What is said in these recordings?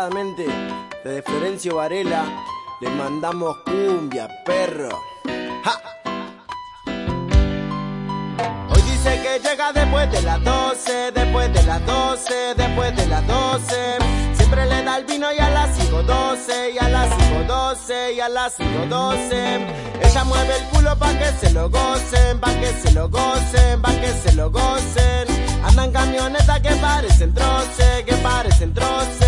Desde Florencio Varela, le mandamos cumbia, perro. Hoy dice que llega después de las 12, después de las 12, después de las 12. Siempre le da el vino y a las 5.12, y a las 5.12, y a las 5.12. Ella mueve el culo pa' que se lo gocen, pa' que se lo gocen, pa' que se lo gocen. Andan camionetas que parecen troce, que parecen troce,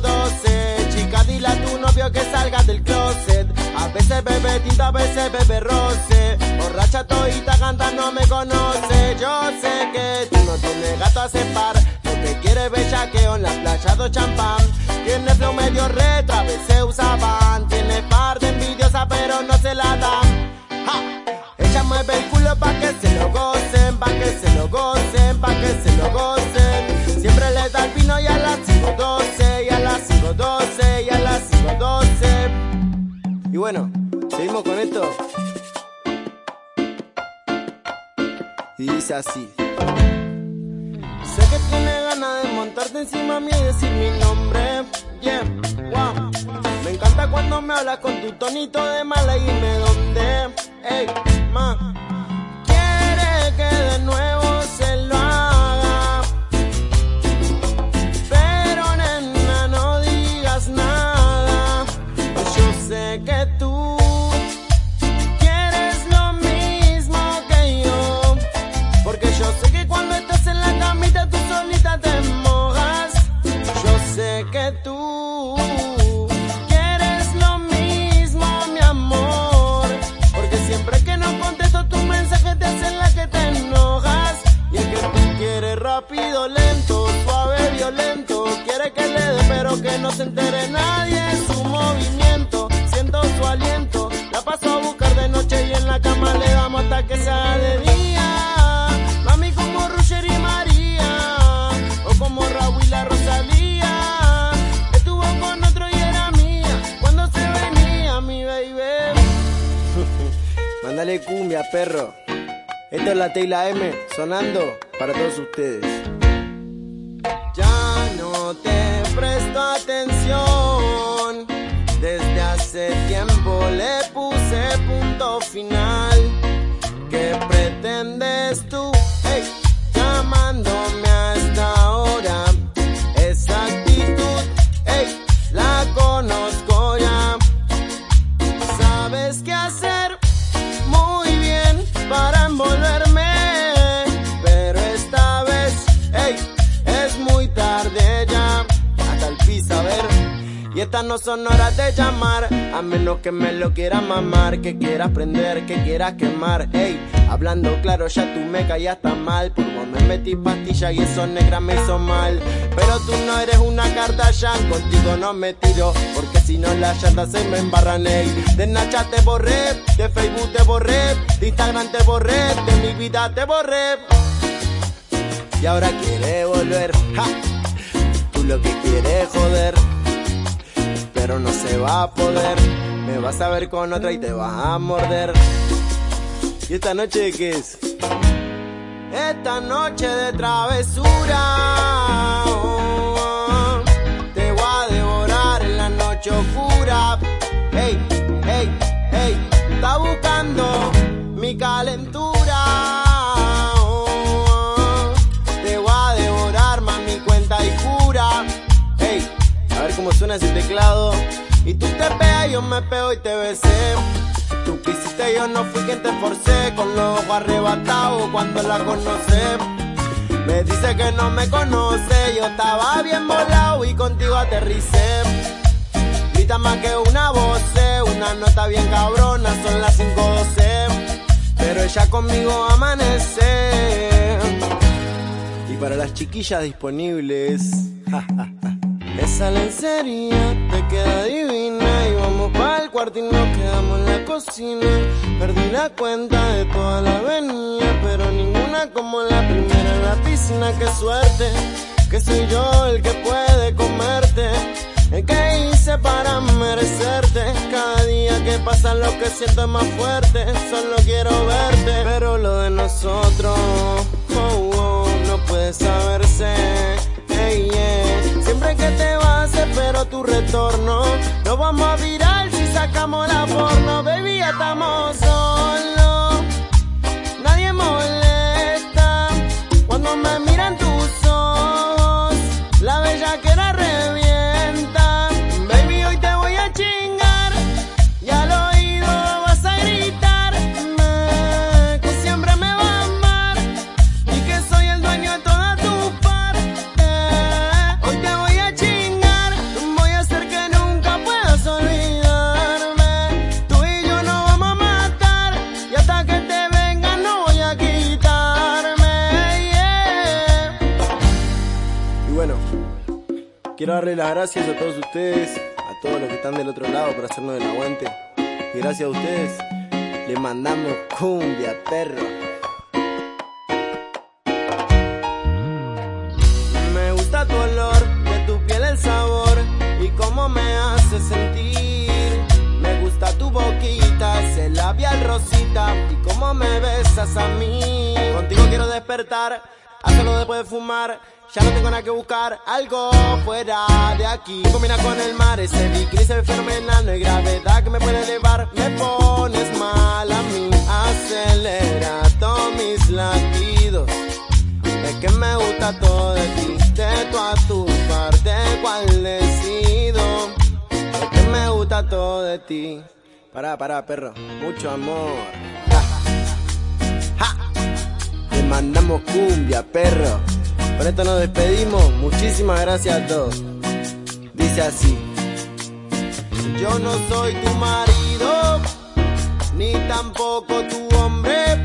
5.12, chica, dile a tu novio que salga del closet. A veces bebe tinta, a veces bebe roce. Borracha todita canta, no me conoce. Yo sé que tú no tienes gato a par. Lo que quiere bellaqueo en la playa do champán. Tiene flow medio retro, a veces usa bueno, seguimos con esto. Y dice así. Sé que tiene ganas de montarte encima mío y decir mi nombre. Yeah, wow. Me encanta cuando me hablas con tu tonito de mala y dime dónde. Ey, ma. Que tú quieres lo mismo, mi amor. Porque siempre que no contesto tu mensaje te hacen la que te enojas. Y es que tú quieres rápido, lento, suave, violento. Quiere que le dé, pero que no se entere nadie Cumbia, perro. Esta es la T y la M, sonando para todos ustedes. Ya no te presto atención. Desde hace tiempo le puse punto final. ¿Qué pretendes tú? Estas no son horas de llamar, a menos que me lo quieras mamar, que quieras prender, que quieras quemar. Ey, hablando claro, ya tú me callaste mal. Por vos me metí pastilla y eso negra me hizo mal. Pero tú no eres una ya, contigo no me tiro, porque si no las llantas se me embarran. Ey, de Nacha te borré, de Facebook te borré, de Instagram te borré, de mi vida te borré. Y ahora quiere volver, ja. Tú lo que quieres joder pero no se va a poder. Me vas a ver con otra y te vas a morder. ¿Y esta noche qué es? Esta noche de travesura. te voy a devorar en la noche oscura. Hey, hey, hey, está buscando mi calentura. cómo suena ese teclado. Tú te pegas, yo me pego y te besé. Tú quisiste, yo no fui quien te forcé. Con los ojos arrebatados cuando la conocé. Me dice que no me conoce. Yo estaba bien volado y contigo aterricé. Grita más que una voz, una nota bien cabrona. Son las 5.12. Pero ella conmigo amanece. Y para las chiquillas disponibles. Esa lencería te queda divina el cuarto y nos quedamos en la cocina. Perdí la cuenta de toda la avenida, pero ninguna como la primera en la piscina. Qué suerte, que soy yo el que puede comerte. Que hice para merecerte. Cada día que pasa lo que siento es más fuerte. Solo quiero verte, pero lo de nosotros, oh, oh, no puede saberse. Retorno. No vamos a virar si sacamos la porno, baby, ya estamos solos. Quiero darle las gracias a todos ustedes, a todos los que están del otro lado por hacernos el aguante. Y gracias a ustedes, les mandamos cumbia, perro. Me gusta tu olor, de tu piel el sabor y cómo me hace sentir. Me gusta tu boquita, ese labial rosita y cómo me besas a mí. Contigo quiero despertar, hacerlo después de fumar. Ya no tengo nada que buscar, algo fuera de aquí. Combina con el mar, ese bikini se ve fenomenal. No hay gravedad que me puede elevar, me pones mal a mí. Acelera todos mis latidos. Es que me gusta todo de ti, de tu a tu parte, cual decido. Es que me gusta todo de ti. Pará, pará, perro, mucho amor. Ja. Ja. Le mandamos cumbia, perro. Con esto nos despedimos. Muchísimas gracias a todos. Dice así. Yo no soy tu marido, ni tampoco tu hombre.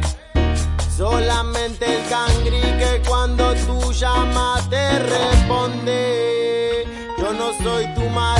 Solamente el cangri que cuando tú llamas te responde. Yo no soy tu marido,